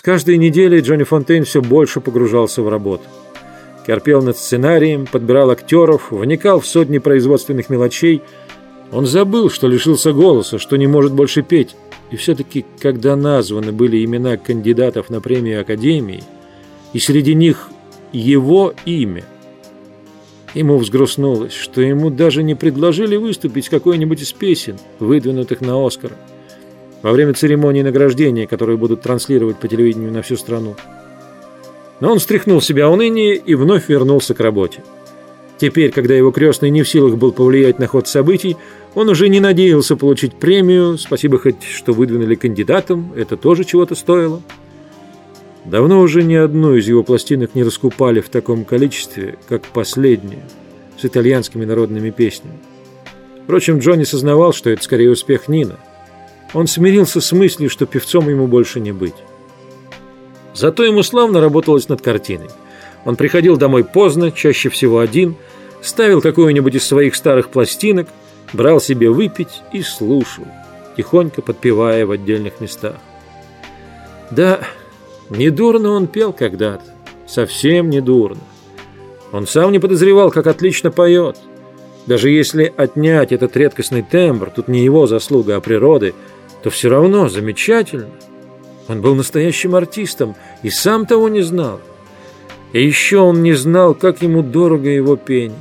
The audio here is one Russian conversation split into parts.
С каждой неделей Джонни Фонтейн все больше погружался в работу. Корпел над сценарием, подбирал актеров, вникал в сотни производственных мелочей. Он забыл, что лишился голоса, что не может больше петь. И все-таки, когда названы были имена кандидатов на премию Академии, и среди них его имя, ему взгрустнулось, что ему даже не предложили выступить с какой-нибудь из песен, выдвинутых на Оскар, во время церемонии награждения, которую будут транслировать по телевидению на всю страну. Но он стряхнул себя уныние и вновь вернулся к работе. Теперь, когда его крестный не в силах был повлиять на ход событий, он уже не надеялся получить премию, спасибо хоть, что выдвинули кандидатом, это тоже чего-то стоило. Давно уже ни одну из его пластинок не раскупали в таком количестве, как последнюю, с итальянскими народными песнями. Впрочем, Джонни сознавал, что это скорее успех Нина. Он смирился с мыслью, что певцом ему больше не быть. Зато ему славно работалось над картиной. Он приходил домой поздно, чаще всего один, ставил какую-нибудь из своих старых пластинок, брал себе выпить и слушал, тихонько подпевая в отдельных местах. Да, недурно он пел когда-то, совсем недурно. Он сам не подозревал, как отлично поет. Даже если отнять этот редкостный тембр, тут не его заслуга, а природы, то все равно замечательно – он был настоящим артистом и сам того не знал. И еще он не знал, как ему дорого его пение.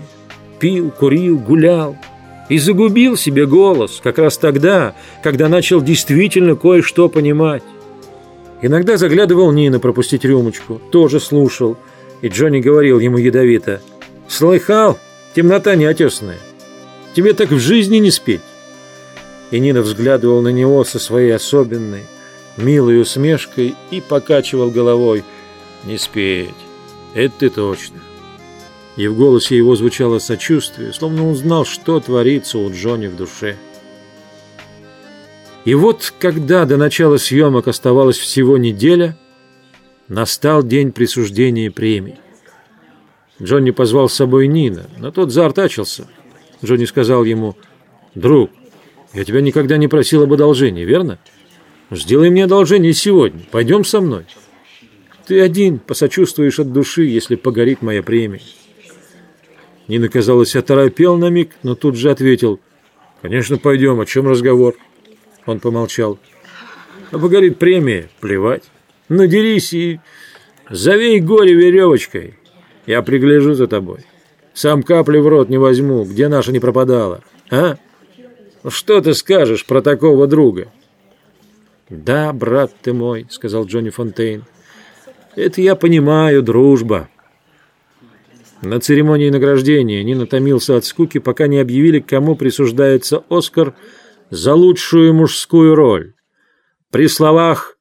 Пил, курил, гулял и загубил себе голос как раз тогда, когда начал действительно кое-что понимать. Иногда заглядывал Нина пропустить рюмочку, тоже слушал, и Джонни говорил ему ядовито, «Слыхал, темнота неотесанная, тебе так в жизни не спеть». И Нина взглядывал на него со своей особенной, милой усмешкой и покачивал головой. «Не спеть, это ты точно». И в голосе его звучало сочувствие, словно он знал, что творится у Джонни в душе. И вот, когда до начала съемок оставалась всего неделя, настал день присуждения премий. Джонни позвал с собой Нина, но тот заортачился. Джонни сказал ему, «Друг, я тебя никогда не просил об одолжении, верно?» Сделай мне одолжение сегодня. Пойдем со мной. Ты один посочувствуешь от души, если погорит моя премия. Нина, казалось, оторопел на миг, но тут же ответил. Конечно, пойдем. О чем разговор? Он помолчал. А погорит премия. Плевать. Надерись и завей горе веревочкой. Я пригляжу за тобой. Сам капли в рот не возьму, где наша не пропадала. А? Что ты скажешь про такого друга?» «Да, брат ты мой», — сказал Джонни Фонтейн. «Это я понимаю, дружба». На церемонии награждения Нина томился от скуки, пока не объявили, кому присуждается Оскар за лучшую мужскую роль. При словах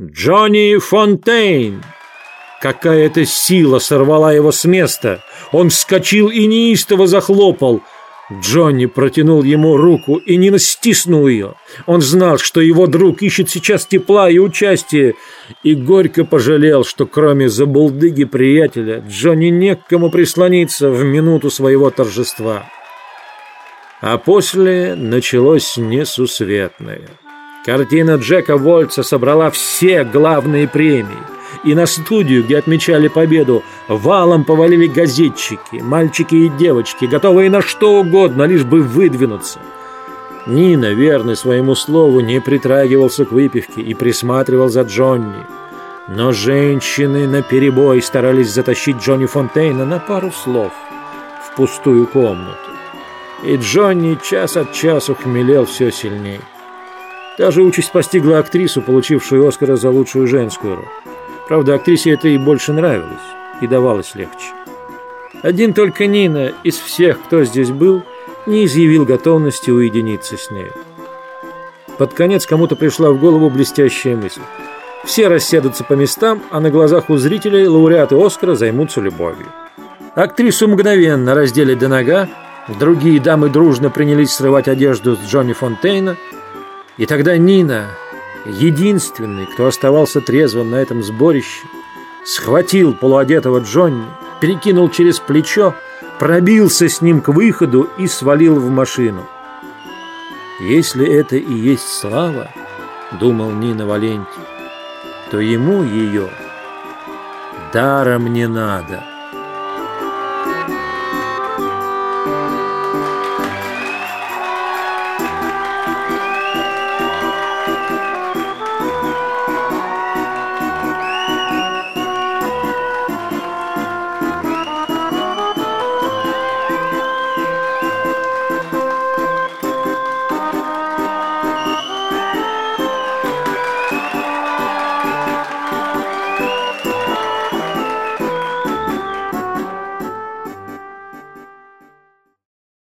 «Джонни Фонтейн» какая-то сила сорвала его с места. Он вскочил и неистово захлопал — Джонни протянул ему руку, и Нина стиснул ее. Он знал, что его друг ищет сейчас тепла и участия, и горько пожалел, что кроме забулдыги приятеля Джонни не к кому прислониться в минуту своего торжества. А после началось несусветное. Картина Джека Вольца собрала все главные премии и на студию, где отмечали победу, валом повалили газетчики, мальчики и девочки, готовые на что угодно, лишь бы выдвинуться. Нина, верный своему слову, не притрагивался к выпивке и присматривал за Джонни. Но женщины наперебой старались затащить Джонни Фонтейна на пару слов в пустую комнату. И Джонни час от часу хмелел все сильнее. Та же участь постигла актрису, получившую Оскара за лучшую женскую роль. Правда, актрисе это и больше нравилось, и давалось легче. Один только Нина из всех, кто здесь был, не изъявил готовности уединиться с ней. Под конец кому-то пришла в голову блестящая мысль. Все расседутся по местам, а на глазах у зрителей лауреаты Оскара займутся любовью. Актрису мгновенно раздели до нога, другие дамы дружно принялись срывать одежду с Джонни Фонтейна, и тогда Нина, единственный, кто оставался трезвым на этом сборище, схватил полуодетого Джонни, перекинул через плечо, пробился с ним к выходу и свалил в машину. «Если это и есть слава, — думал Нина Валенти, — что ему ее даром не надо.